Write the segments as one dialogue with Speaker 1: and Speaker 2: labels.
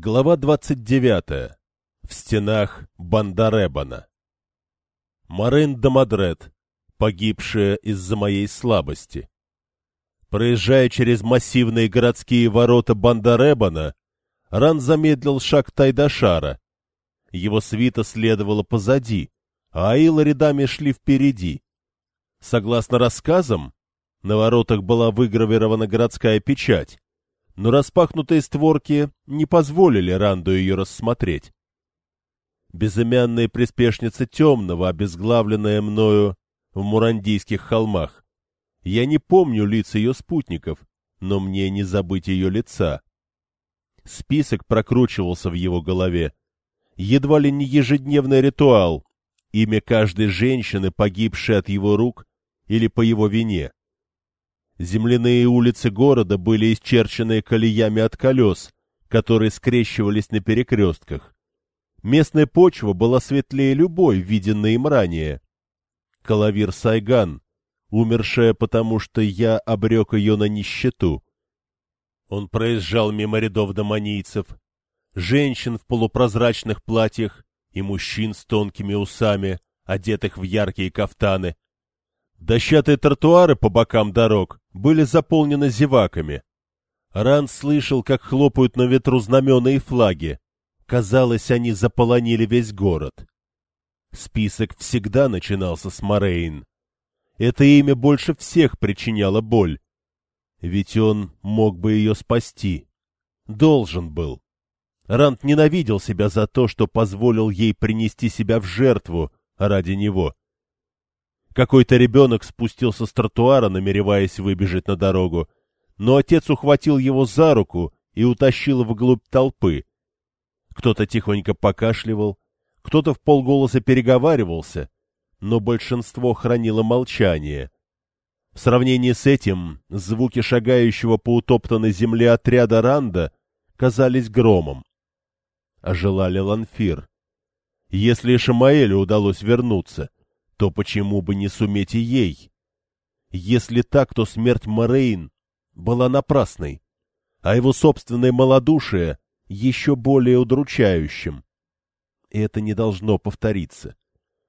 Speaker 1: Глава 29. В стенах Бандаребана. Марин Дамадрет, погибшая из-за моей слабости. Проезжая через массивные городские ворота Бандаребана, Ран замедлил шаг Тайдашара. Его свита следовала позади, а Аила рядами шли впереди. Согласно рассказам, на воротах была выгравирована городская печать, но распахнутые створки не позволили Ранду ее рассмотреть. Безымянная приспешница темного, обезглавленная мною в Мурандийских холмах. Я не помню лиц ее спутников, но мне не забыть ее лица. Список прокручивался в его голове. Едва ли не ежедневный ритуал, имя каждой женщины, погибшей от его рук или по его вине. Земляные улицы города были исчерчены колеями от колес, которые скрещивались на перекрестках. Местная почва была светлее любой, виденной им ранее. Калавир Сайган, умершая потому, что я обрек ее на нищету. Он проезжал мимо рядов домонийцев, женщин в полупрозрачных платьях и мужчин с тонкими усами, одетых в яркие кафтаны. Дощатые тротуары по бокам дорог были заполнены зеваками. Ран слышал, как хлопают на ветру знамена и флаги. Казалось, они заполонили весь город. Список всегда начинался с Морейн. Это имя больше всех причиняло боль. Ведь он мог бы ее спасти. Должен был. Рант ненавидел себя за то, что позволил ей принести себя в жертву ради него. Какой-то ребенок спустился с тротуара, намереваясь выбежать на дорогу, но отец ухватил его за руку и утащил вглубь толпы. Кто-то тихонько покашливал, кто-то в полголоса переговаривался, но большинство хранило молчание. В сравнении с этим звуки шагающего по утоптанной земле отряда Ранда казались громом. Ожелали Ланфир. Если Шамаэлю удалось вернуться — то почему бы не суметь и ей? Если так, то смерть Морейн была напрасной, а его собственное малодушие еще более удручающим. И это не должно повториться.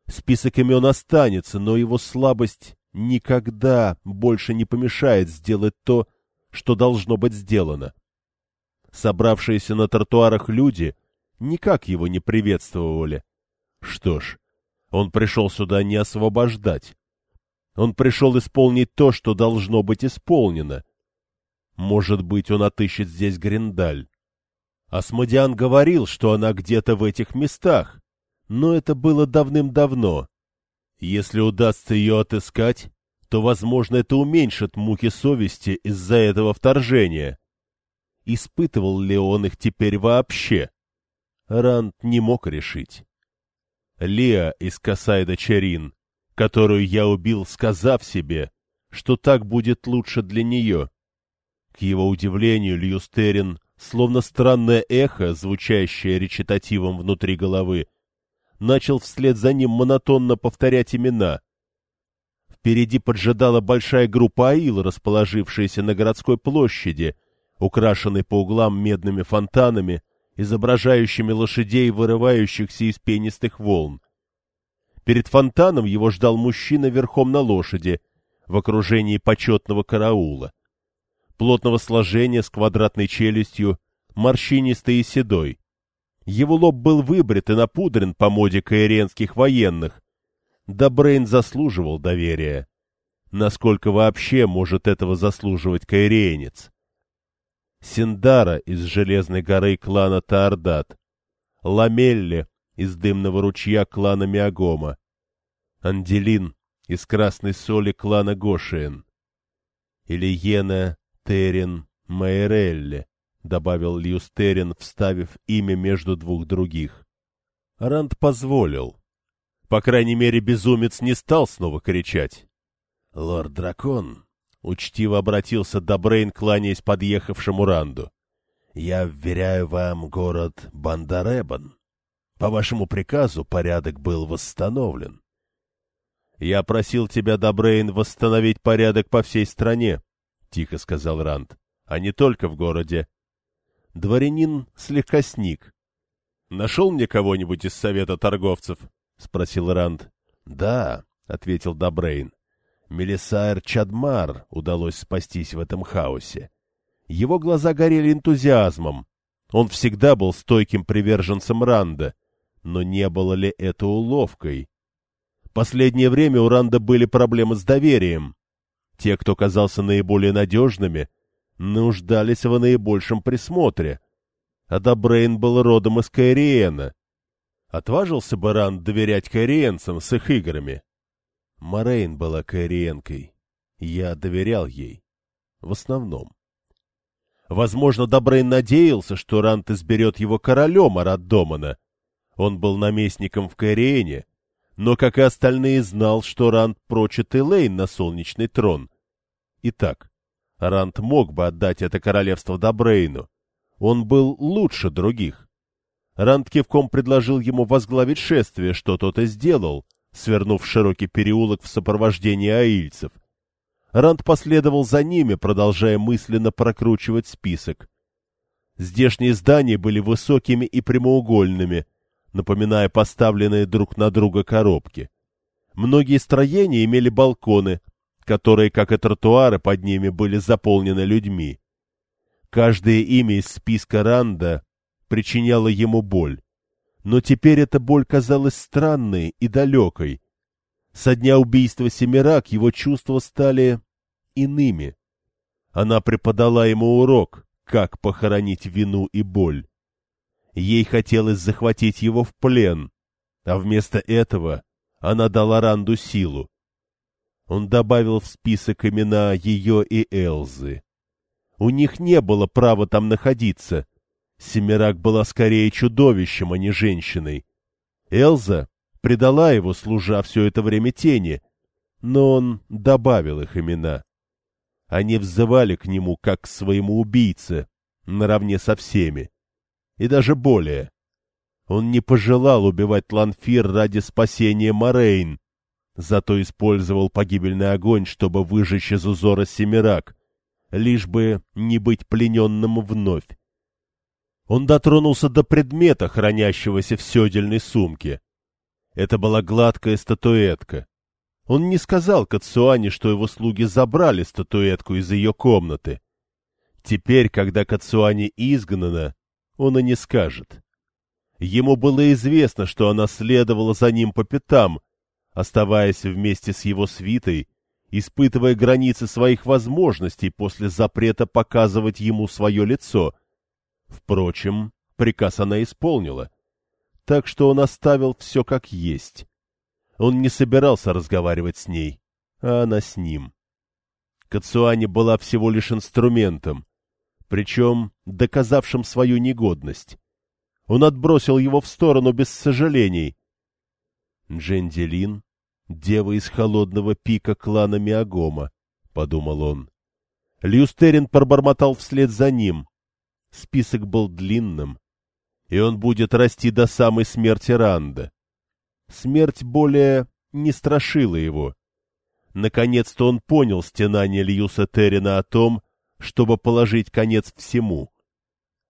Speaker 1: Список имен останется, но его слабость никогда больше не помешает сделать то, что должно быть сделано. Собравшиеся на тротуарах люди никак его не приветствовали. Что ж, он пришел сюда не освобождать. Он пришел исполнить то, что должно быть исполнено. Может быть, он отыщет здесь Гриндаль. Асмодиан говорил, что она где-то в этих местах, но это было давным-давно. Если удастся ее отыскать, то, возможно, это уменьшит муки совести из-за этого вторжения. Испытывал ли он их теперь вообще? Ранд не мог решить. Леа из Касайда Чарин, которую я убил, сказав себе, что так будет лучше для нее. К его удивлению, Льюстерин, словно странное эхо, звучащее речитативом внутри головы, начал вслед за ним монотонно повторять имена. Впереди поджидала большая группа аил, расположившаяся на городской площади, украшенной по углам медными фонтанами изображающими лошадей, вырывающихся из пенистых волн. Перед фонтаном его ждал мужчина верхом на лошади, в окружении почетного караула. Плотного сложения с квадратной челюстью, морщинистый и седой. Его лоб был выбрит и напудрен по моде каиренских военных. Да Брейн заслуживал доверия. Насколько вообще может этого заслуживать каиренец? Синдара из Железной горы клана Таордат, Ламелле из Дымного ручья клана Миагома, Анделин из Красной соли клана Гошиен, Ильена Терин Майрелле, добавил Льюстерин, вставив имя между двух других. Ранд позволил. По крайней мере, безумец не стал снова кричать. — Лорд-дракон, — учтиво обратился Добрейн, кланяясь подъехавшему Ранду. — Я вверяю вам город Бандаребан. По вашему приказу порядок был восстановлен. — Я просил тебя, Добрейн, восстановить порядок по всей стране, — тихо сказал Ранд, — а не только в городе. Дворянин слегка сник. — Нашел мне кого-нибудь из совета торговцев? — спросил Ранд. — Да, — ответил Добрейн. Мелисайр Чадмар удалось спастись в этом хаосе. Его глаза горели энтузиазмом. Он всегда был стойким приверженцем Ранда. Но не было ли это уловкой? Последнее время у Ранда были проблемы с доверием. Те, кто казался наиболее надежными, нуждались в наибольшем присмотре. А Добрейн был родом из Кайриена. Отважился бы Ранд доверять кайриенцам с их играми? Морейн была кайриенкой. Я доверял ей. В основном. Возможно, Добрейн надеялся, что Рант изберет его королем Араддомана. Он был наместником в Кайриене, но, как и остальные, знал, что Рант прочит Элейн на солнечный трон. Итак, Рант мог бы отдать это королевство Добрейну. Он был лучше других. Рант кивком предложил ему возглавить шествие, что тот и сделал — свернув широкий переулок в сопровождении аильцев. Ранд последовал за ними, продолжая мысленно прокручивать список. Здешние здания были высокими и прямоугольными, напоминая поставленные друг на друга коробки. Многие строения имели балконы, которые, как и тротуары под ними, были заполнены людьми. Каждое имя из списка Ранда причиняло ему боль. Но теперь эта боль казалась странной и далекой. Со дня убийства Семирак его чувства стали иными. Она преподала ему урок, как похоронить вину и боль. Ей хотелось захватить его в плен, а вместо этого она дала Ранду силу. Он добавил в список имена ее и Элзы. У них не было права там находиться, Семирак была скорее чудовищем, а не женщиной. Элза предала его, служа все это время тени, но он добавил их имена. Они взывали к нему, как к своему убийце, наравне со всеми. И даже более. Он не пожелал убивать Ланфир ради спасения Морейн, зато использовал погибельный огонь, чтобы выжечь из узора Семирак, лишь бы не быть плененным вновь. Он дотронулся до предмета, хранящегося в седельной сумке. Это была гладкая статуэтка. Он не сказал Кацуане, что его слуги забрали статуэтку из ее комнаты. Теперь, когда Кацуане изгнана, он и не скажет. Ему было известно, что она следовала за ним по пятам, оставаясь вместе с его свитой, испытывая границы своих возможностей после запрета показывать ему свое лицо — Впрочем, приказ она исполнила, так что он оставил все как есть. Он не собирался разговаривать с ней, а она с ним. Кацуани была всего лишь инструментом, причем доказавшим свою негодность. Он отбросил его в сторону без сожалений. Дженделин — дева из холодного пика клана Миагома, — подумал он. Люстерин пробормотал вслед за ним, Список был длинным, и он будет расти до самой смерти Ранда. Смерть более не страшила его. Наконец-то он понял стенание Льюса Террина о том, чтобы положить конец всему.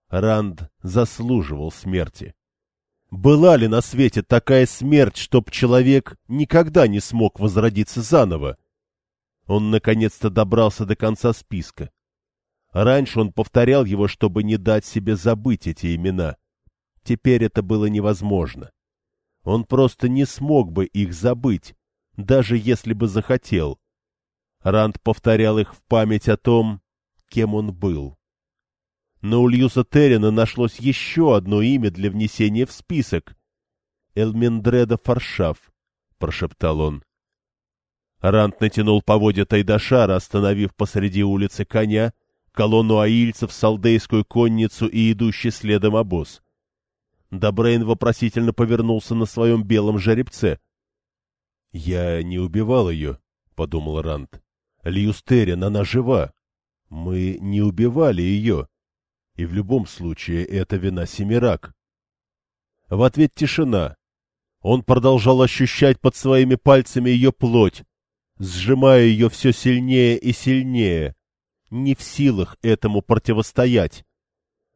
Speaker 1: Ранд заслуживал смерти. Была ли на свете такая смерть, чтоб человек никогда не смог возродиться заново? Он наконец-то добрался до конца списка. Раньше он повторял его, чтобы не дать себе забыть эти имена. Теперь это было невозможно. Он просто не смог бы их забыть, даже если бы захотел. Ранд повторял их в память о том, кем он был. Но у Льюса Террина нашлось еще одно имя для внесения в список. «Элмендреда Фаршав», — прошептал он. Ранд натянул поводья Тайдашара, остановив посреди улицы коня колонну аильцев, салдейскую конницу и идущий следом обоз. Добрейн вопросительно повернулся на своем белом жеребце. — Я не убивал ее, — подумал Ранд. — Льюстерин, она жива. Мы не убивали ее. И в любом случае это вина Семирак. В ответ тишина. Он продолжал ощущать под своими пальцами ее плоть, сжимая ее все сильнее и сильнее, не в силах этому противостоять.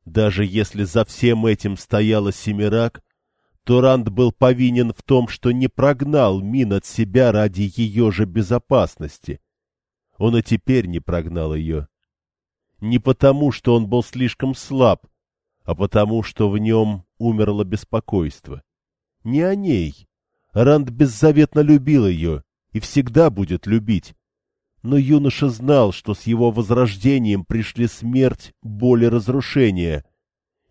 Speaker 1: Даже если за всем этим стояла Семирак, то Ранд был повинен в том, что не прогнал Мин от себя ради ее же безопасности. Он и теперь не прогнал ее. Не потому, что он был слишком слаб, а потому, что в нем умерло беспокойство. Не о ней. Ранд беззаветно любил ее и всегда будет любить. Но юноша знал, что с его возрождением пришли смерть, боль и разрушение,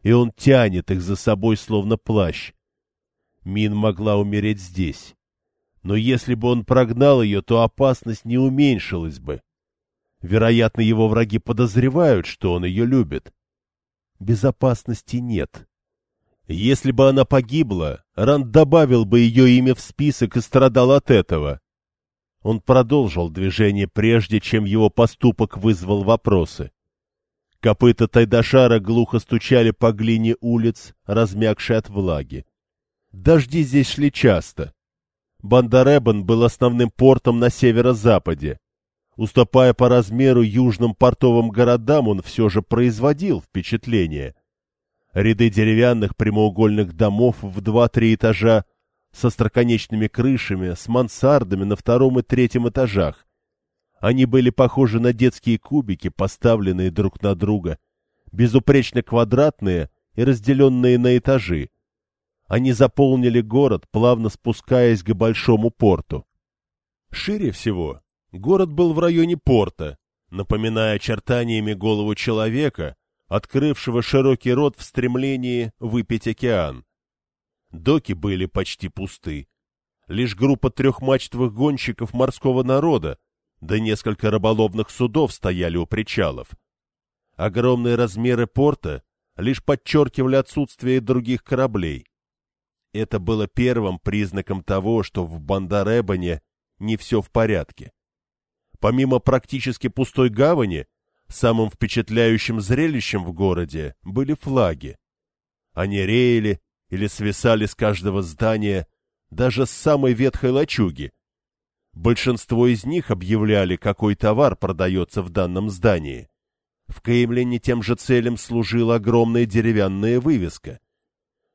Speaker 1: и он тянет их за собой словно плащ. Мин могла умереть здесь. Но если бы он прогнал ее, то опасность не уменьшилась бы. Вероятно, его враги подозревают, что он ее любит. Безопасности нет. Если бы она погибла, Ранд добавил бы ее имя в список и страдал от этого. Он продолжил движение, прежде чем его поступок вызвал вопросы. Копыта Тайдашара глухо стучали по глине улиц, размягшей от влаги. Дожди здесь шли часто. Бандаребан был основным портом на северо-западе. Уступая по размеру южным портовым городам, он все же производил впечатление. Ряды деревянных прямоугольных домов в два-три этажа со строконечными крышами, с мансардами на втором и третьем этажах. Они были похожи на детские кубики, поставленные друг на друга, безупречно квадратные и разделенные на этажи. Они заполнили город, плавно спускаясь к большому порту. Шире всего город был в районе порта, напоминая очертаниями голову человека, открывшего широкий рот в стремлении выпить океан. Доки были почти пусты. Лишь группа трехмачтовых гонщиков морского народа, да несколько рыболовных судов стояли у причалов. Огромные размеры порта лишь подчеркивали отсутствие других кораблей. Это было первым признаком того, что в Бандаребане не все в порядке. Помимо практически пустой гавани, самым впечатляющим зрелищем в городе были флаги. Они реяли или свисали с каждого здания, даже с самой ветхой лачуги. Большинство из них объявляли, какой товар продается в данном здании. В Кеймлине тем же целям служила огромная деревянная вывеска —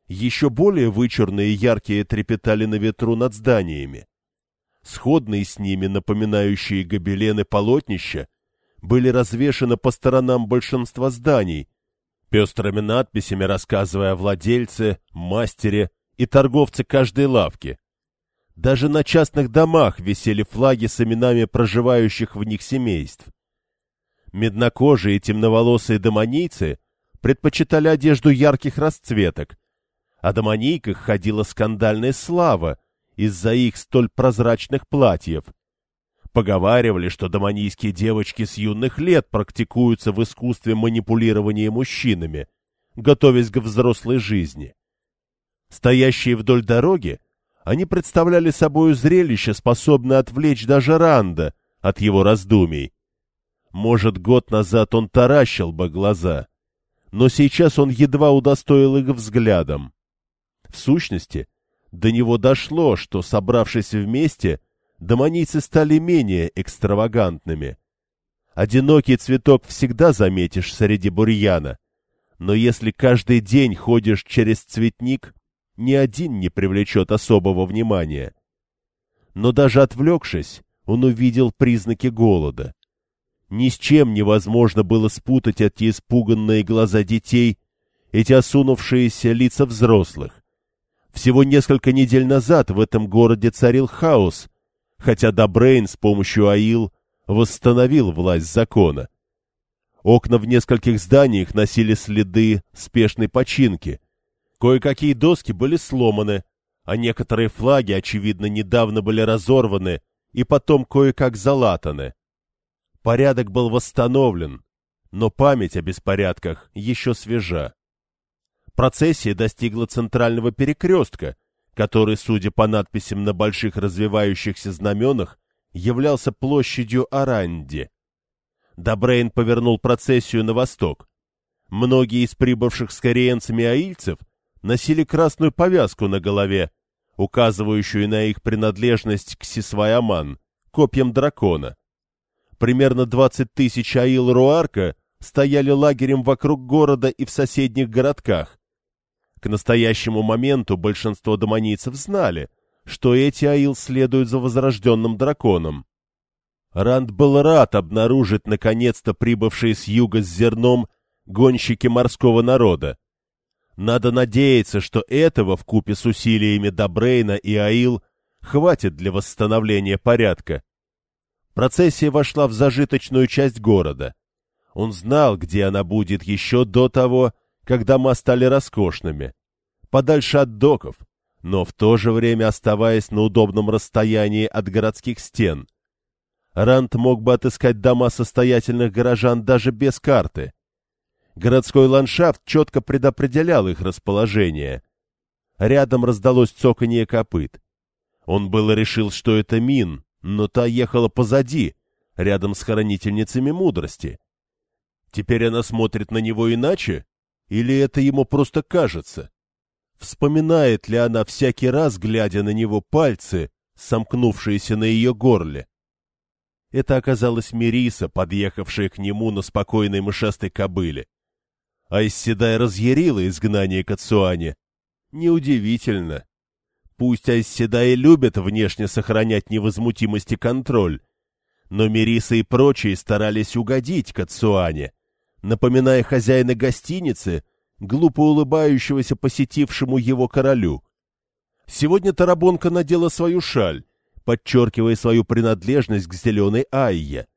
Speaker 1: еще более вычурные и яркие трепетали на ветру над зданиями. Сходные с ними, напоминающие гобелены полотнища, были развешаны по сторонам большинства зданий, пестрыми надписями рассказывая о владельце, мастере и торговце каждой лавки. Даже на частных домах висели флаги с именами проживающих в них семейств. Меднокожие и темноволосые домонийцы предпочитали одежду ярких расцветок, о домонийках ходила скандальная слава из-за их столь прозрачных платьев. Поговаривали, что домонийские девочки с юных лет практикуются в искусстве манипулирования мужчинами, готовясь к взрослой жизни. Стоящие вдоль дороги, они представляли собой зрелище, способное отвлечь даже Ранда от его раздумий. Может, год назад он таращил бы глаза, но сейчас он едва удостоил их взглядом. В сущности, до него дошло, что, собравшись вместе, домонийцы стали менее экстравагантными. Одинокий цветок всегда заметишь среди бурьяна, но если каждый день ходишь через цветник, ни один не привлечет особого внимания. Но даже отвлекшись, он увидел признаки голода. Ни с чем невозможно было спутать эти испуганные глаза детей, эти осунувшиеся лица взрослых. Всего несколько недель назад в этом городе царил хаос, хотя Добрейн с помощью АИЛ восстановил власть закона. Окна в нескольких зданиях носили следы спешной починки. Кое-какие доски были сломаны, а некоторые флаги, очевидно, недавно были разорваны и потом кое-как залатаны. Порядок был восстановлен, но память о беспорядках еще свежа. Процессия достигла центрального перекрестка, который, судя по надписям на больших развивающихся знаменах, являлся площадью Аранди. Добрейн повернул процессию на восток. Многие из прибывших с кореенцами аильцев носили красную повязку на голове, указывающую на их принадлежность к Сисвайаман, копьям дракона. Примерно 20 тысяч аил Руарка стояли лагерем вокруг города и в соседних городках. К настоящему моменту большинство домонийцев знали, что эти Аил следуют за возрожденным драконом. Ранд был рад обнаружить наконец-то прибывшие с юга с зерном гонщики морского народа. Надо надеяться, что этого в купе с усилиями Добрейна и Аил хватит для восстановления порядка. Процессия вошла в зажиточную часть города. Он знал, где она будет еще до того, как дома стали роскошными, подальше от доков, но в то же время оставаясь на удобном расстоянии от городских стен. Рант мог бы отыскать дома состоятельных горожан даже без карты. Городской ландшафт четко предопределял их расположение. Рядом раздалось цоканье копыт. Он было решил, что это Мин, но та ехала позади, рядом с хранительницами мудрости. Теперь она смотрит на него иначе? Или это ему просто кажется? Вспоминает ли она всякий раз, глядя на него пальцы, сомкнувшиеся на ее горле? Это оказалась Мериса, подъехавшая к нему на спокойной мышастой кобыле. А Айсседай разъярила изгнание Кацуане. Неудивительно. Пусть Айсседаи любят внешне сохранять невозмутимость и контроль, но Мериса и прочие старались угодить Кацуане, напоминая хозяина гостиницы, глупо улыбающегося посетившему его королю. Сегодня Тарабонка надела свою шаль, подчеркивая свою принадлежность к зеленой Айе.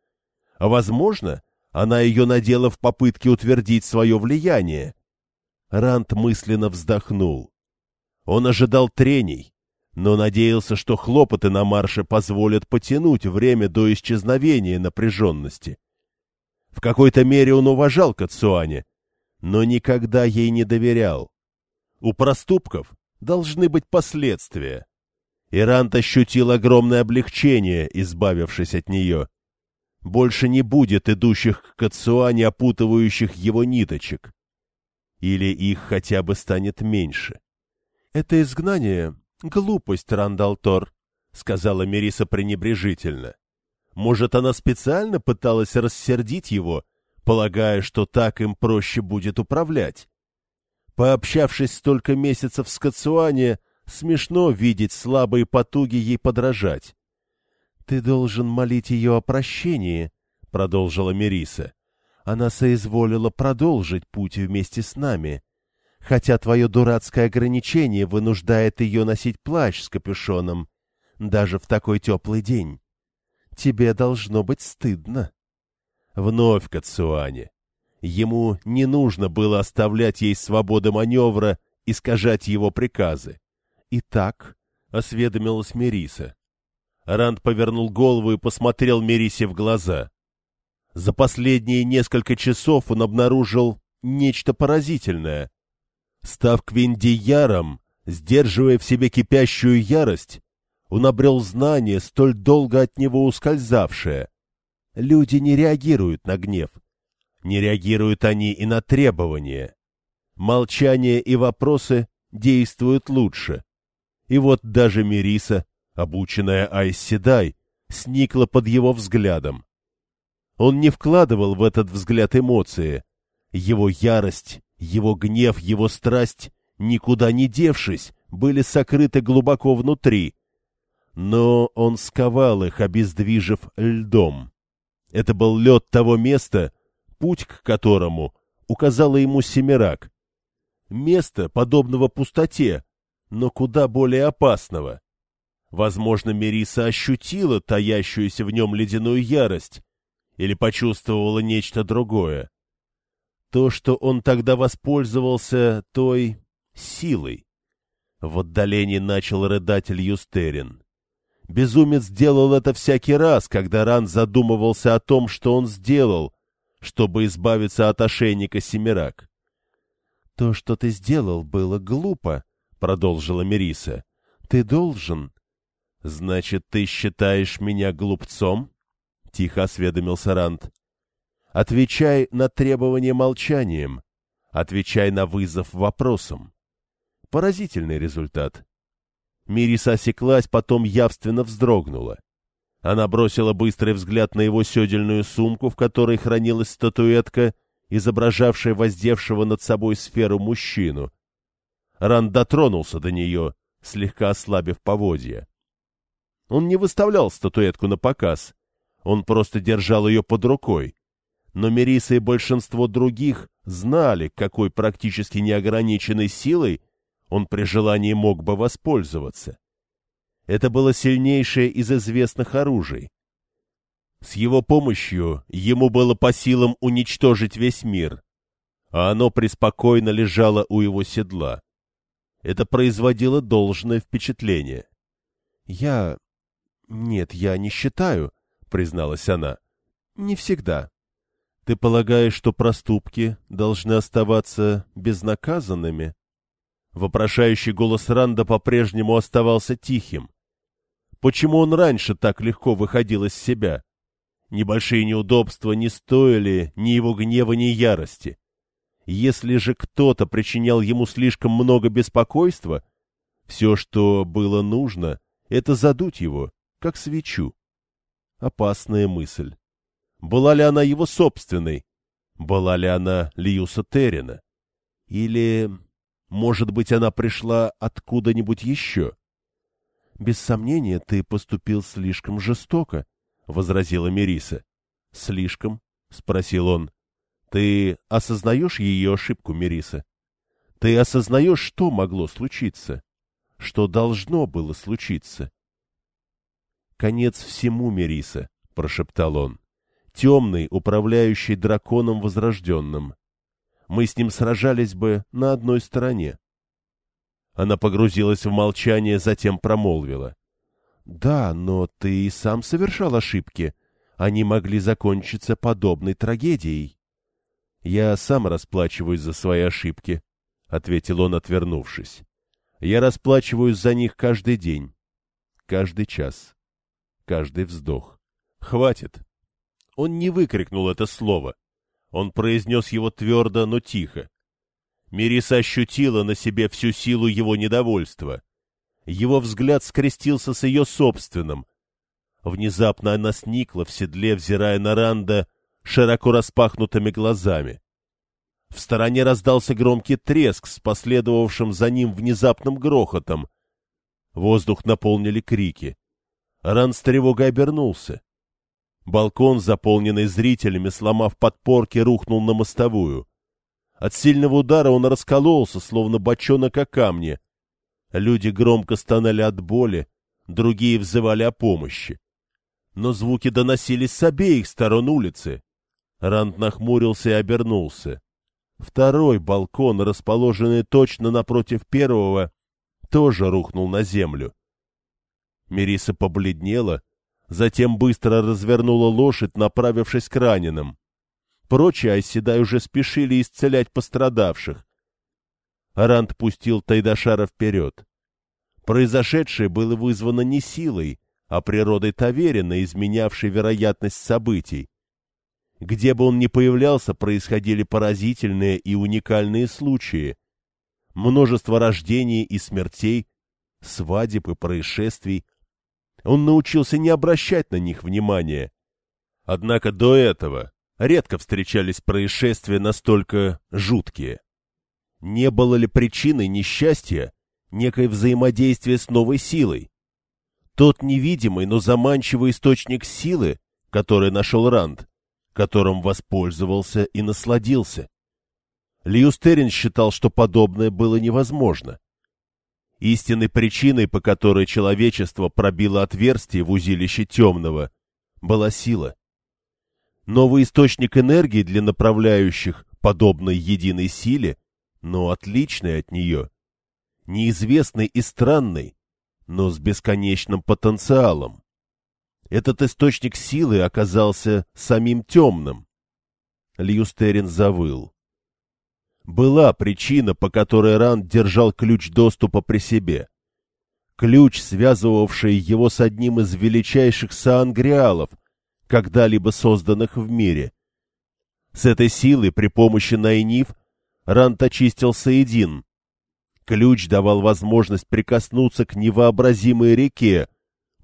Speaker 1: А, возможно, она ее надела в попытке утвердить свое влияние. Рант мысленно вздохнул. Он ожидал трений, но надеялся, что хлопоты на марше позволят потянуть время до исчезновения напряженности. В какой-то мере он уважал Кацуане, но никогда ей не доверял. У проступков должны быть последствия. Ирант ощутил огромное облегчение, избавившись от нее. Больше не будет идущих к Кацуане опутывающих его ниточек. Или их хотя бы станет меньше. — Это изгнание — глупость, Рандалтор, — сказала Мериса пренебрежительно. Может, она специально пыталась рассердить его, полагая, что так им проще будет управлять. Пообщавшись столько месяцев с Кацуане, смешно видеть слабые потуги ей подражать. — Ты должен молить ее о прощении, — продолжила Мериса. Она соизволила продолжить путь вместе с нами, хотя твое дурацкое ограничение вынуждает ее носить плащ с капюшоном, даже в такой теплый день. Тебе должно быть стыдно. Вновь Кацуане. Ему не нужно было оставлять ей свободу маневра, искажать его приказы. «Итак», — осведомилась Мериса. Ранд повернул голову и посмотрел Мерисе в глаза. За последние несколько часов он обнаружил нечто поразительное. Став Квиндияром, сдерживая в себе кипящую ярость, он обрел знание, столь долго от него ускользавшее — Люди не реагируют на гнев. Не реагируют они и на требования. Молчание и вопросы действуют лучше. И вот даже Мириса, обученная Айсседай, сникла под его взглядом. Он не вкладывал в этот взгляд эмоции. Его ярость, его гнев, его страсть, никуда не девшись, были сокрыты глубоко внутри. Но он сковал их, обездвижив льдом. Это был лед того места, путь к которому указала ему Семирак. Место, подобного пустоте, но куда более опасного. Возможно, Мериса ощутила таящуюся в нем ледяную ярость или почувствовала нечто другое. То, что он тогда воспользовался той силой. В отдалении начал рыдать Льюстерин. Безумец делал это всякий раз, когда Ран задумывался о том, что он сделал, чтобы избавиться от ошейника Семирак. — То, что ты сделал, было глупо, — продолжила Мериса. — Ты должен... — Значит, ты считаешь меня глупцом? — тихо осведомился Ранд. — Отвечай на требование молчанием. Отвечай на вызов вопросом. Поразительный результат. Мириса осеклась, потом явственно вздрогнула. Она бросила быстрый взгляд на его седельную сумку, в которой хранилась статуэтка, изображавшая воздевшего над собой сферу мужчину. Ранд дотронулся до нее, слегка ослабив поводья. Он не выставлял статуэтку на показ, он просто держал ее под рукой. Но Мериса и большинство других знали, какой практически неограниченной силой он при желании мог бы воспользоваться. Это было сильнейшее из известных оружий. С его помощью ему было по силам уничтожить весь мир, а оно преспокойно лежало у его седла. Это производило должное впечатление. — Я... Нет, я не считаю, — призналась она. — Не всегда. Ты полагаешь, что проступки должны оставаться безнаказанными? Вопрошающий голос Ранда по-прежнему оставался тихим. Почему он раньше так легко выходил из себя? Небольшие неудобства не стоили ни его гнева, ни ярости. Если же кто-то причинял ему слишком много беспокойства, все, что было нужно, это задуть его, как свечу. Опасная мысль. Была ли она его собственной? Была ли она Льюса Террина? Или, может быть, она пришла откуда-нибудь еще? Без сомнения, ты поступил слишком жестоко, — возразила Мериса. Слишком? — спросил он. Ты осознаешь ее ошибку, Мериса? Ты осознаешь, что могло случиться? Что должно было случиться? Конец всему, Мериса, — прошептал он. Темный, управляющий драконом возрожденным. Мы с ним сражались бы на одной стороне. Она погрузилась в молчание, затем промолвила. — Да, но ты и сам совершал ошибки. Они могли закончиться подобной трагедией. — Я сам расплачиваюсь за свои ошибки, — ответил он, отвернувшись. — Я расплачиваюсь за них каждый день, каждый час, каждый вздох. Хватит. Он не выкрикнул это слово. Он произнес его твердо, но тихо. Мириса ощутила на себе всю силу его недовольства. Его взгляд скрестился с ее собственным. Внезапно она сникла в седле, взирая на Ранда, широко распахнутыми глазами. В стороне раздался громкий треск с последовавшим за ним внезапным грохотом. Воздух наполнили крики. Ран с тревогой обернулся. Балкон, заполненный зрителями, сломав подпорки, рухнул на мостовую. От сильного удара он раскололся, словно бочонок о камне. Люди громко стонали от боли, другие взывали о помощи. Но звуки доносились с обеих сторон улицы. Ранд нахмурился и обернулся. Второй балкон, расположенный точно напротив первого, тоже рухнул на землю. Мериса побледнела, затем быстро развернула лошадь, направившись к раненым. Прочие Айседай уже спешили исцелять пострадавших. Ранд пустил Тайдашара вперед. Произошедшее было вызвано не силой, а природой Таверина, изменявшей вероятность событий. Где бы он ни появлялся, происходили поразительные и уникальные случаи. Множество рождений и смертей, свадеб и происшествий. Он научился не обращать на них внимания. Однако до этого редко встречались происшествия настолько жуткие. Не было ли причиной несчастья некое взаимодействие с новой силой? Тот невидимый, но заманчивый источник силы, который нашел Ранд, которым воспользовался и насладился. Льюстерин считал, что подобное было невозможно. Истинной причиной, по которой человечество пробило отверстие в узилище темного, была сила. Новый источник энергии для направляющих, подобной единой силе, но отличный от нее. Неизвестный и странный, но с бесконечным потенциалом. Этот источник силы оказался самим темным. Льюстерин завыл. Была причина, по которой Ранд держал ключ доступа при себе. Ключ, связывавший его с одним из величайших саангриалов, когда-либо созданных в мире. С этой силой при помощи Найниф Ранд очистил Саидин. Ключ давал возможность прикоснуться к невообразимой реке,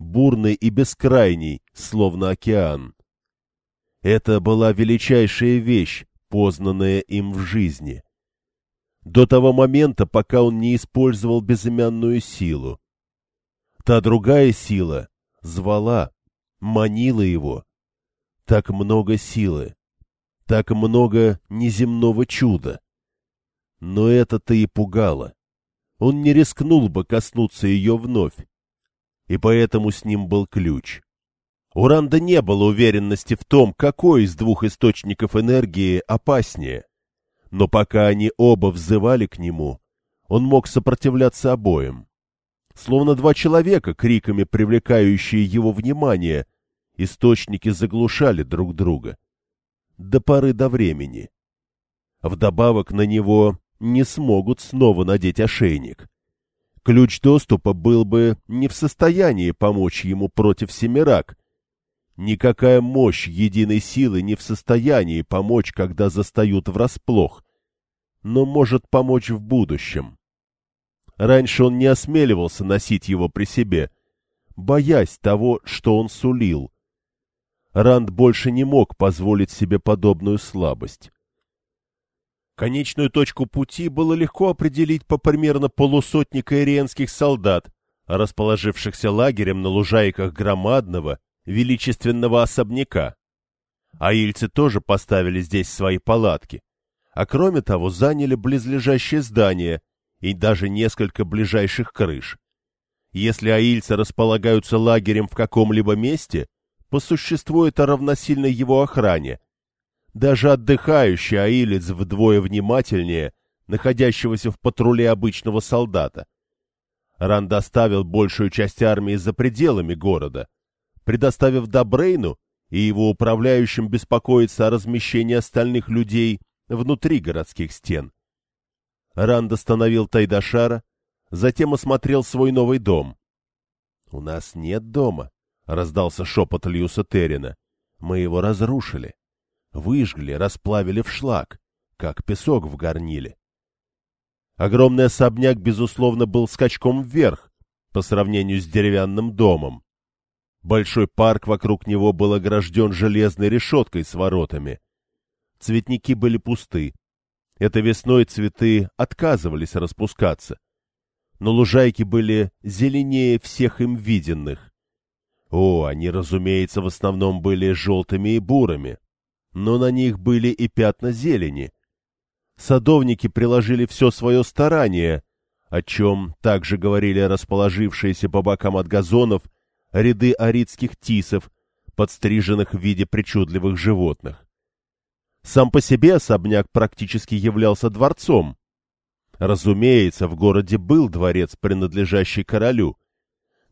Speaker 1: бурной и бескрайней, словно океан. Это была величайшая вещь, познанное им в жизни. До того момента, пока он не использовал безымянную силу. Та другая сила звала, манила его. Так много силы, так много неземного чуда. Но это-то и пугало. Он не рискнул бы коснуться ее вновь. И поэтому с ним был ключ. У Ранда не было уверенности в том, какой из двух источников энергии опаснее. Но пока они оба взывали к нему, он мог сопротивляться обоим. Словно два человека, криками привлекающие его внимание, источники заглушали друг друга. До поры до времени. Вдобавок на него не смогут снова надеть ошейник. Ключ доступа был бы не в состоянии помочь ему против Семирак, Никакая мощь единой силы не в состоянии помочь, когда застают врасплох, но может помочь в будущем. Раньше он не осмеливался носить его при себе, боясь того, что он сулил. Ранд больше не мог позволить себе подобную слабость. Конечную точку пути было легко определить по примерно полусотни каириенских солдат, расположившихся лагерем на лужайках громадного, величественного особняка. Аильцы тоже поставили здесь свои палатки, а кроме того заняли близлежащее здание и даже несколько ближайших крыш. Если аильцы располагаются лагерем в каком-либо месте, по существу это равносильно его охране. Даже отдыхающий аилец вдвое внимательнее находящегося в патруле обычного солдата. Ран доставил большую часть армии за пределами города, предоставив Добрейну и его управляющим беспокоиться о размещении остальных людей внутри городских стен. Ранд остановил Тайдашара, затем осмотрел свой новый дом. — У нас нет дома, — раздался шепот Льюса Террина. — Мы его разрушили. Выжгли, расплавили в шлак, как песок в горниле. Огромный особняк, безусловно, был скачком вверх по сравнению с деревянным домом. Большой парк вокруг него был огражден железной решеткой с воротами. Цветники были пусты. Это весной цветы отказывались распускаться. Но лужайки были зеленее всех им виденных. О, они, разумеется, в основном были желтыми и бурыми. Но на них были и пятна зелени. Садовники приложили все свое старание, о чем также говорили расположившиеся по бокам от газонов – ряды аридских тисов, подстриженных в виде причудливых животных. Сам по себе особняк практически являлся дворцом. Разумеется, в городе был дворец, принадлежащий королю,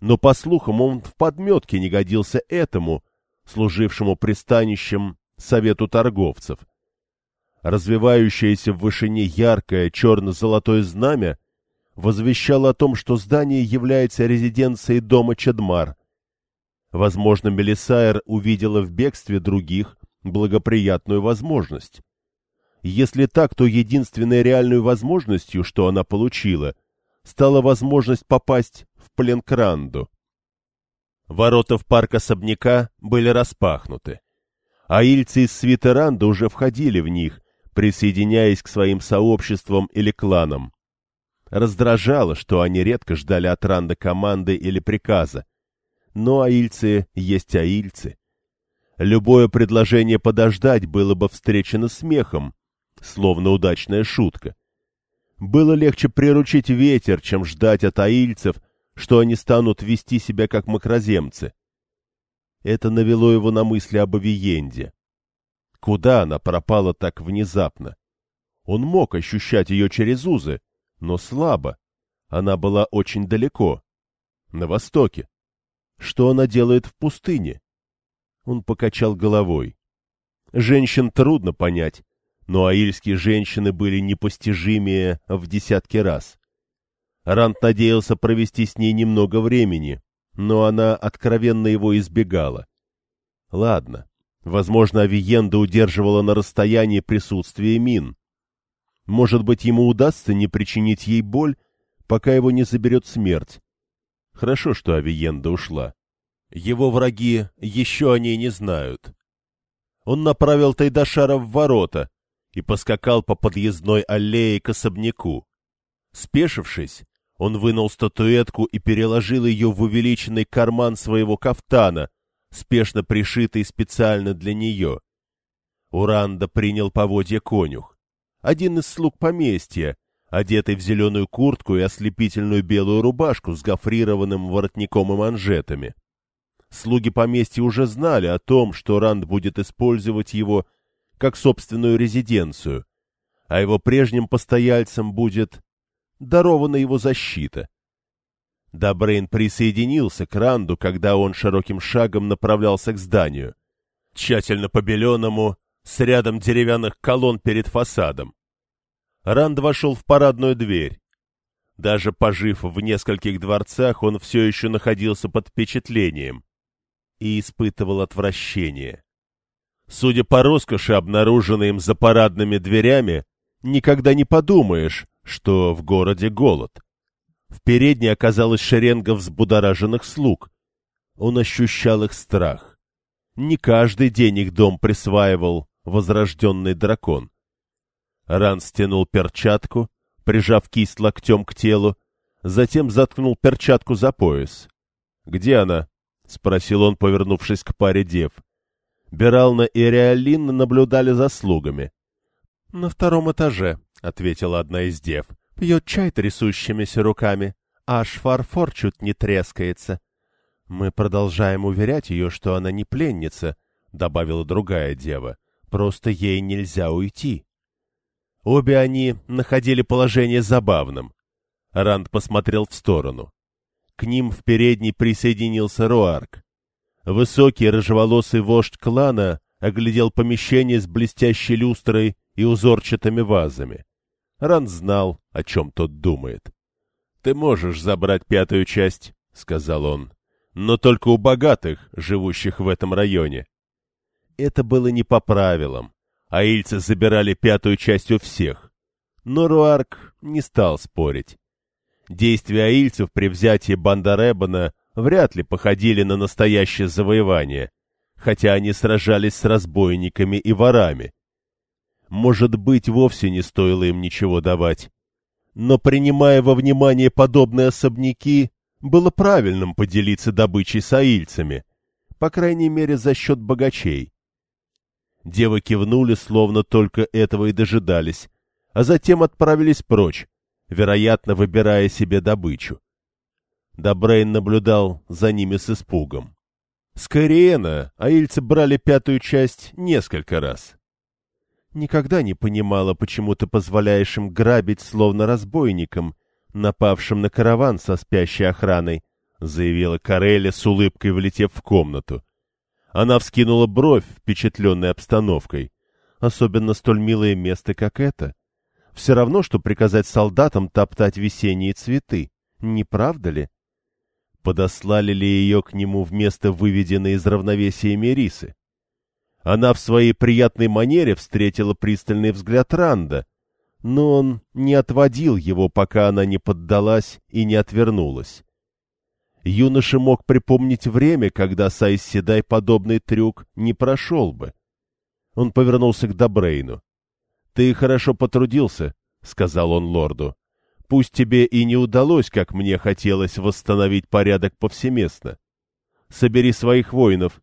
Speaker 1: но, по слухам, он в подметке не годился этому, служившему пристанищем совету торговцев. Развивающееся в вышине яркое черно-золотое знамя возвещало о том, что здание является резиденцией дома Чедмар, Возможно, Мелисайр увидела в бегстве других благоприятную возможность. Если так, то единственной реальной возможностью, что она получила, стала возможность попасть в плен к Ранду. Ворота в парк особняка были распахнуты. А ильцы из свиты Ранда уже входили в них, присоединяясь к своим сообществам или кланам. Раздражало, что они редко ждали от Ранда команды или приказа, но аильцы есть аильцы. Любое предложение подождать было бы встречено смехом, словно удачная шутка. Было легче приручить ветер, чем ждать от аильцев, что они станут вести себя как макроземцы. Это навело его на мысли об Авиенде. Куда она пропала так внезапно? Он мог ощущать ее через узы, но слабо. Она была очень далеко, на востоке. Что она делает в пустыне? Он покачал головой. Женщин трудно понять, но аильские женщины были непостижимее в десятки раз. Рант надеялся провести с ней немного времени, но она откровенно его избегала. Ладно, возможно, Авиенда удерживала на расстоянии присутствие мин. Может быть, ему удастся не причинить ей боль, пока его не заберет смерть, Хорошо, что Авиенда ушла. Его враги еще о ней не знают. Он направил Тайдашара в ворота, и поскакал по подъездной аллее к особняку. Спешившись, он вынул статуэтку и переложил ее в увеличенный карман своего кафтана, спешно пришитый специально для нее. Уранда принял поводья конюх. Один из слуг поместья, одетый в зеленую куртку и ослепительную белую рубашку с гофрированным воротником и манжетами. Слуги поместья уже знали о том, что Ранд будет использовать его как собственную резиденцию, а его прежним постояльцам будет дарована его защита. Добрейн присоединился к Ранду, когда он широким шагом направлялся к зданию, тщательно побеленному, с рядом деревянных колонн перед фасадом. Ранд вошел в парадную дверь. Даже пожив в нескольких дворцах, он все еще находился под впечатлением и испытывал отвращение. Судя по роскоши, обнаруженной им за парадными дверями, никогда не подумаешь, что в городе голод. В передней оказалась шеренга взбудораженных слуг. Он ощущал их страх. Не каждый день их дом присваивал возрожденный дракон. Ран стянул перчатку, прижав кисть локтем к телу, затем заткнул перчатку за пояс. — Где она? — спросил он, повернувшись к паре дев. Берална и Реалин наблюдали за слугами. — На втором этаже, — ответила одна из дев. — Пьет чай трясущимися руками, аж фарфор чуть не трескается. — Мы продолжаем уверять ее, что она не пленница, — добавила другая дева. — Просто ей нельзя уйти. Обе они находили положение забавным. Ранд посмотрел в сторону. К ним в передней присоединился Руарк. Высокий рыжеволосый вождь клана оглядел помещение с блестящей люстрой и узорчатыми вазами. Ранд знал, о чем тот думает. — Ты можешь забрать пятую часть, — сказал он, — но только у богатых, живущих в этом районе. Это было не по правилам аильцы забирали пятую часть у всех. Но Руарк не стал спорить. Действия аильцев при взятии Бандаребана вряд ли походили на настоящее завоевание, хотя они сражались с разбойниками и ворами. Может быть, вовсе не стоило им ничего давать. Но, принимая во внимание подобные особняки, было правильным поделиться добычей с аильцами, по крайней мере за счет богачей. Девы кивнули, словно только этого и дожидались, а затем отправились прочь, вероятно, выбирая себе добычу. Добрейн наблюдал за ними с испугом. С Кориэна аильцы брали пятую часть несколько раз. Никогда не понимала, почему ты позволяешь им грабить, словно разбойникам, напавшим на караван со спящей охраной, — заявила Кареля с улыбкой, влетев в комнату. Она вскинула бровь, впечатленной обстановкой. Особенно столь милое место, как это. Все равно, что приказать солдатам топтать весенние цветы. Не правда ли? Подослали ли ее к нему вместо выведенной из равновесия Мерисы? Она в своей приятной манере встретила пристальный взгляд Ранда, но он не отводил его, пока она не поддалась и не отвернулась. Юноша мог припомнить время, когда с Айз Седай подобный трюк не прошел бы. Он повернулся к Добрейну. — Ты хорошо потрудился, — сказал он лорду. — Пусть тебе и не удалось, как мне хотелось, восстановить порядок повсеместно. Собери своих воинов.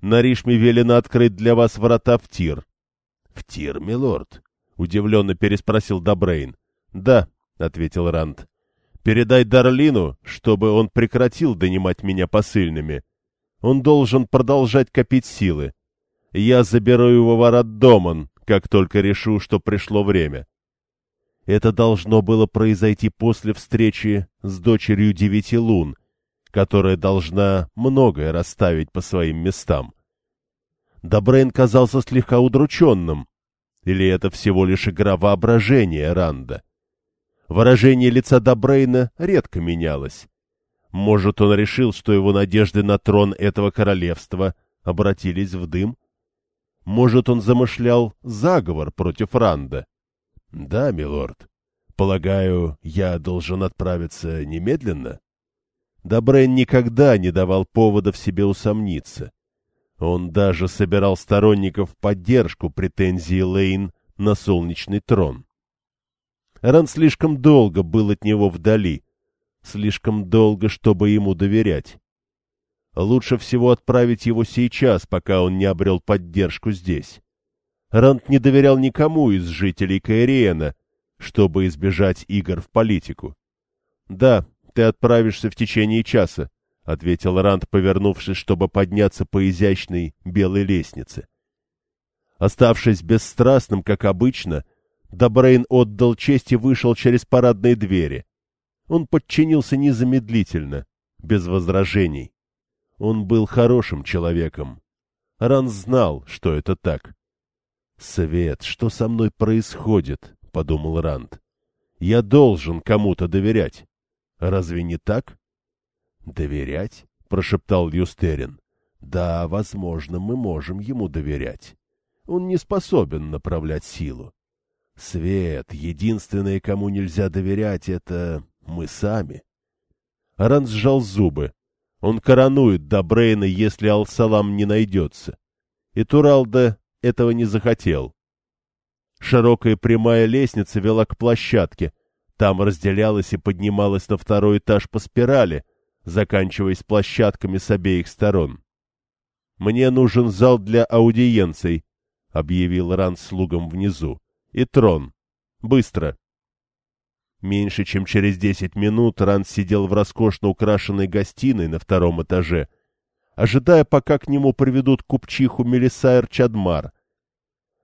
Speaker 1: Наришме велено открыть для вас врата в Тир. — В Тир, милорд? — удивленно переспросил Добрейн. — Да, — ответил Ранд. Передай Дарлину, чтобы он прекратил донимать меня посыльными. Он должен продолжать копить силы. Я заберу его в Араддоман, как только решу, что пришло время. Это должно было произойти после встречи с дочерью девяти лун, которая должна многое расставить по своим местам. Добрейн казался слегка удрученным. Или это всего лишь игра воображения Ранда? — Выражение лица Добрейна редко менялось. Может, он решил, что его надежды на трон этого королевства обратились в дым? Может, он замышлял заговор против Ранда? — Да, милорд. Полагаю, я должен отправиться немедленно? Добрейн никогда не давал повода в себе усомниться. Он даже собирал сторонников в поддержку претензии Лейн на солнечный трон. Ран слишком долго был от него вдали, слишком долго, чтобы ему доверять. Лучше всего отправить его сейчас, пока он не обрел поддержку здесь. Ранд не доверял никому из жителей Каэриена, чтобы избежать игр в политику. — Да, ты отправишься в течение часа, — ответил Ранд, повернувшись, чтобы подняться по изящной белой лестнице. Оставшись бесстрастным, как обычно, Добрейн отдал честь и вышел через парадные двери. Он подчинился незамедлительно, без возражений. Он был хорошим человеком. Ран знал, что это так. «Свет, что со мной происходит?» — подумал Ранд. «Я должен кому-то доверять. Разве не так?» «Доверять?» — прошептал Юстерин. «Да, возможно, мы можем ему доверять. Он не способен направлять силу. Свет, единственное, кому нельзя доверять, это мы сами». Ранд сжал зубы. Он коронует Добрейна, если Алсалам не найдется. И Туралда этого не захотел. Широкая прямая лестница вела к площадке. Там разделялась и поднималась на второй этаж по спирали, заканчиваясь площадками с обеих сторон. «Мне нужен зал для аудиенций», — объявил Ран слугам внизу. «И трон. Быстро». Меньше чем через десять минут Ран сидел в роскошно украшенной гостиной на втором этаже, ожидая, пока к нему приведут купчиху Мелисайр Чадмар.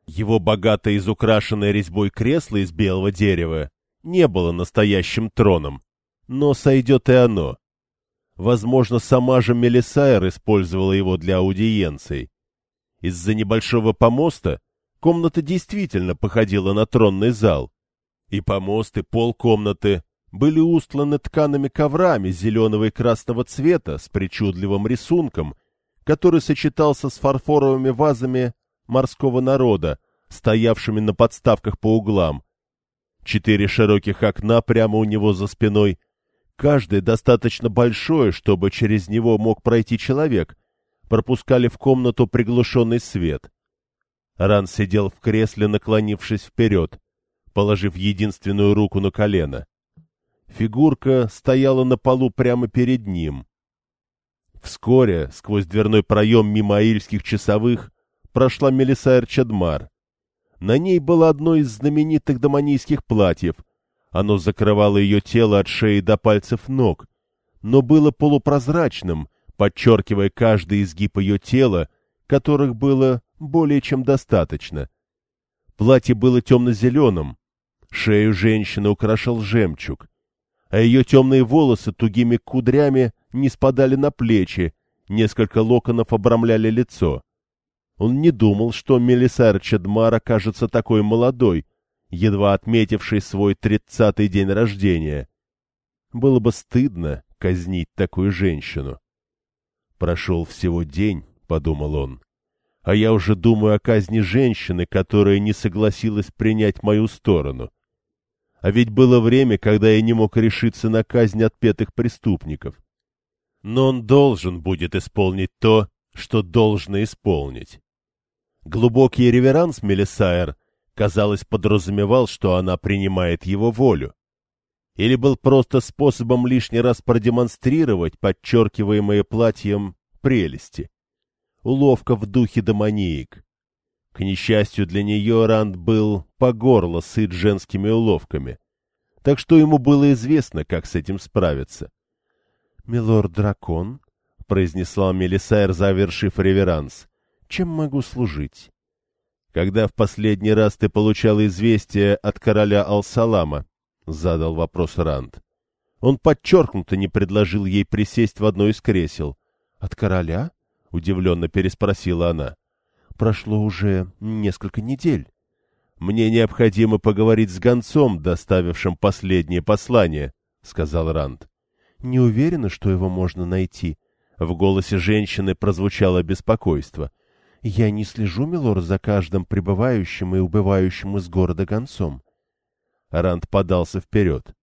Speaker 1: Его богато изукрашенное резьбой кресло из белого дерева не было настоящим троном, но сойдет и оно. Возможно, сама же Мелисайр использовала его для аудиенций. Из-за небольшого помоста комната действительно походила на тронный зал — и помост, и пол комнаты были устланы ткаными коврами зеленого и красного цвета с причудливым рисунком, который сочетался с фарфоровыми вазами морского народа, стоявшими на подставках по углам. Четыре широких окна прямо у него за спиной, каждое достаточно большое, чтобы через него мог пройти человек, пропускали в комнату приглушенный свет. Ран сидел в кресле, наклонившись вперед положив единственную руку на колено. Фигурка стояла на полу прямо перед ним. Вскоре, сквозь дверной проем мимо аильских часовых, прошла Мелисайр Чадмар. На ней было одно из знаменитых доманийских платьев. Оно закрывало ее тело от шеи до пальцев ног, но было полупрозрачным, подчеркивая каждый изгиб ее тела, которых было более чем достаточно — Платье было темно-зеленым, шею женщины украшал жемчуг, а ее темные волосы тугими кудрями не спадали на плечи, несколько локонов обрамляли лицо. Он не думал, что Мелисар Чедмар окажется такой молодой, едва отметивший свой тридцатый день рождения. Было бы стыдно казнить такую женщину. Прошел всего день, — подумал он, а я уже думаю о казни женщины, которая не согласилась принять мою сторону. А ведь было время, когда я не мог решиться на казнь отпетых преступников. Но он должен будет исполнить то, что должно исполнить. Глубокий реверанс Мелисайр, казалось, подразумевал, что она принимает его волю. Или был просто способом лишний раз продемонстрировать подчеркиваемые платьем прелести уловка в духе домониек. К несчастью для нее Ранд был по горло сыт женскими уловками, так что ему было известно, как с этим справиться. — Милорд-дракон, — произнесла Мелисайр, завершив реверанс, — чем могу служить? — Когда в последний раз ты получал известие от короля Алсалама? — задал вопрос Ранд. Он подчеркнуто не предложил ей присесть в одно из кресел. — От короля? — удивленно переспросила она. «Прошло уже несколько недель. Мне необходимо поговорить с гонцом, доставившим последнее послание», — сказал Ранд. «Не уверена, что его можно найти». В голосе женщины прозвучало беспокойство. «Я не слежу, милор, за каждым прибывающим и убывающим из города гонцом». Ранд подался вперед.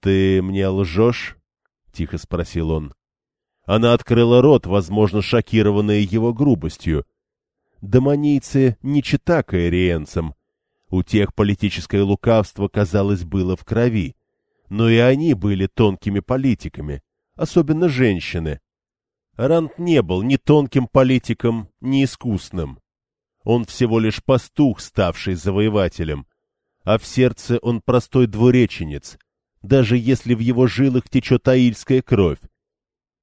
Speaker 1: «Ты мне лжешь?» — тихо спросил он. Она открыла рот, возможно, шокированная его грубостью. Домонийцы не чита каэриенцам. У тех политическое лукавство, казалось, было в крови, но и они были тонкими политиками, особенно женщины. Рант не был ни тонким политиком, ни искусным. Он всего лишь пастух, ставший завоевателем, а в сердце он простой двуреченец, даже если в его жилах течет аильская кровь.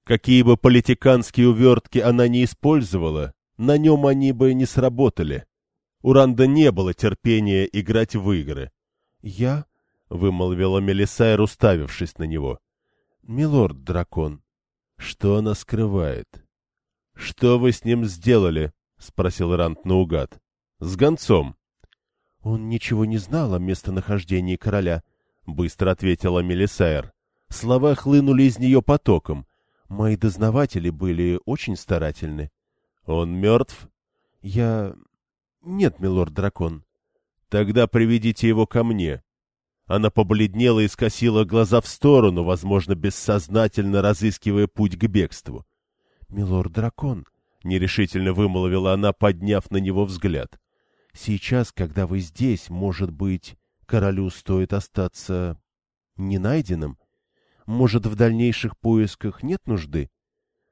Speaker 1: Какие бы политиканские увертки она не использовала, на нем они бы не сработали. У Ранда не было терпения играть в игры. — Я? — вымолвила Мелисайр, уставившись на него. — Милорд-дракон. Что она скрывает? — Что вы с ним сделали? — спросил Ранд наугад. — С гонцом. — Он ничего не знал о местонахождении короля, — быстро ответила Мелисайр. Слова хлынули из нее потоком. Мои дознаватели были очень старательны. — Он мертв? — Я... Нет, милорд-дракон. — Тогда приведите его ко мне. Она побледнела и скосила глаза в сторону, возможно, бессознательно разыскивая путь к бегству. — Милорд-дракон, — нерешительно вымолвила она, подняв на него взгляд. — Сейчас, когда вы здесь, может быть, королю стоит остаться не найденным? Может, в дальнейших поисках нет нужды?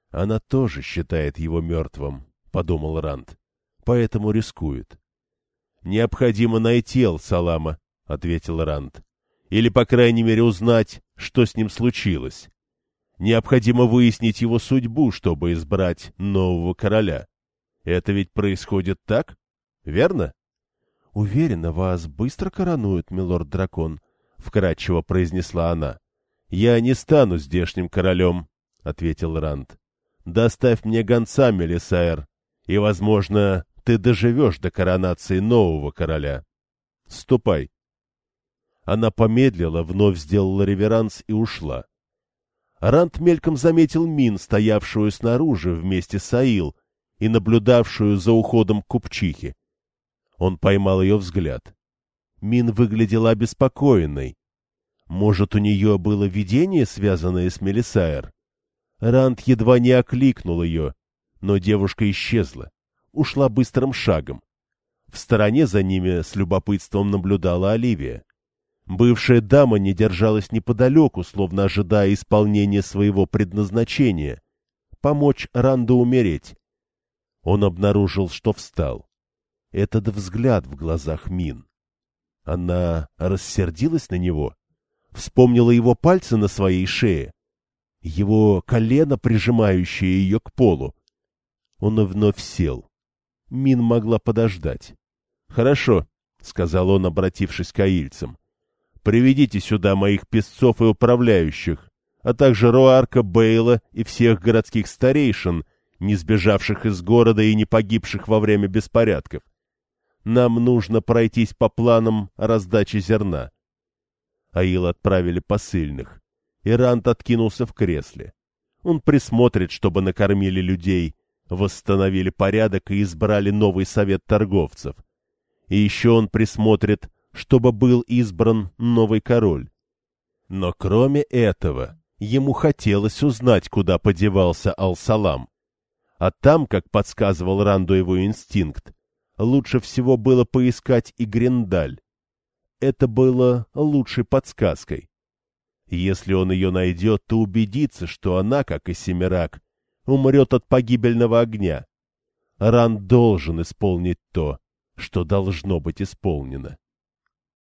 Speaker 1: — Она тоже считает его мертвым, — подумал Ранд, — поэтому рискует. — Необходимо найти Ал-Салама, — ответил Ранд. — Или, по крайней мере, узнать, что с ним случилось. Необходимо выяснить его судьбу, чтобы избрать нового короля. Это ведь происходит так, верно? — Уверена, вас быстро коронуют, милорд-дракон, — вкратчиво произнесла она. — Я не стану здешним королем, — ответил Ранд. — Доставь мне гонца, Мелисайр, и, возможно, ты доживешь до коронации нового короля. Ступай. Она помедлила, вновь сделала реверанс и ушла. Ранд мельком заметил Мин, стоявшую снаружи вместе с Аил и наблюдавшую за уходом купчихи. Он поймал ее взгляд. Мин выглядела обеспокоенной. Может, у нее было видение, связанное с Мелисайр? Ранд едва не окликнул ее, но девушка исчезла, ушла быстрым шагом. В стороне за ними с любопытством наблюдала Оливия. Бывшая дама не держалась неподалеку, словно ожидая исполнения своего предназначения — помочь Ранду умереть. Он обнаружил, что встал. Этот взгляд в глазах Мин. Она рассердилась на него, вспомнила его пальцы на своей шее, его колено, прижимающее ее к полу. Он вновь сел. Мин могла подождать. — Хорошо, — сказал он, обратившись к аильцам. — Приведите сюда моих песцов и управляющих, а также Руарка, Бейла и всех городских старейшин, не сбежавших из города и не погибших во время беспорядков. Нам нужно пройтись по планам раздачи зерна. Аил отправили посыльных. Ирант откинулся в кресле. Он присмотрит, чтобы накормили людей, восстановили порядок и избрали новый совет торговцев. И еще он присмотрит, чтобы был избран новый король. Но кроме этого, ему хотелось узнать, куда подевался Ал-Салам. А там, как подсказывал Ранду его инстинкт, лучше всего было поискать и Гриндаль. Это было лучшей подсказкой. Если он ее найдет, то убедится, что она, как и Семирак, умрет от погибельного огня. Ран должен исполнить то, что должно быть исполнено.